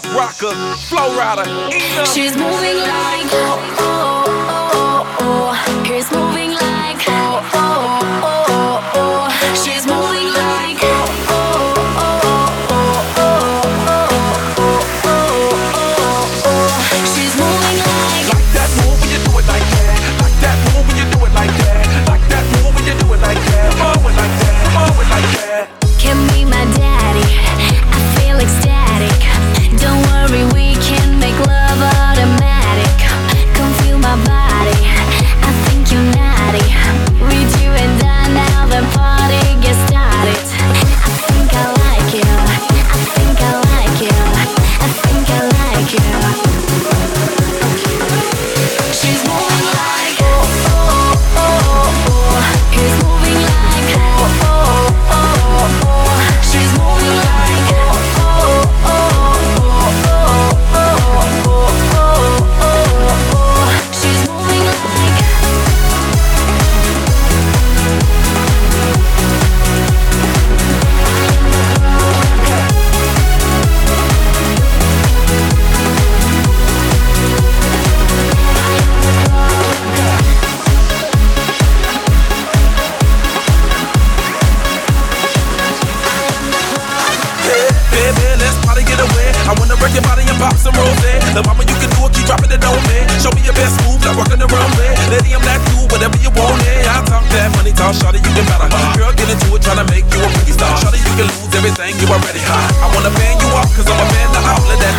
club rocker, flow rider. She's moving like pop some rosé. The mama you can do it, keep dropping it on me. Show me your best move, like walking the runway. Lady, I'm that cool, whatever you want, it. I talk that money, talk shawty, you can better. Girl, get into it, tryna make you a freaky star. Shawty, you can lose everything, you already hot. I wanna fan you up, cause I'm a fan of all of that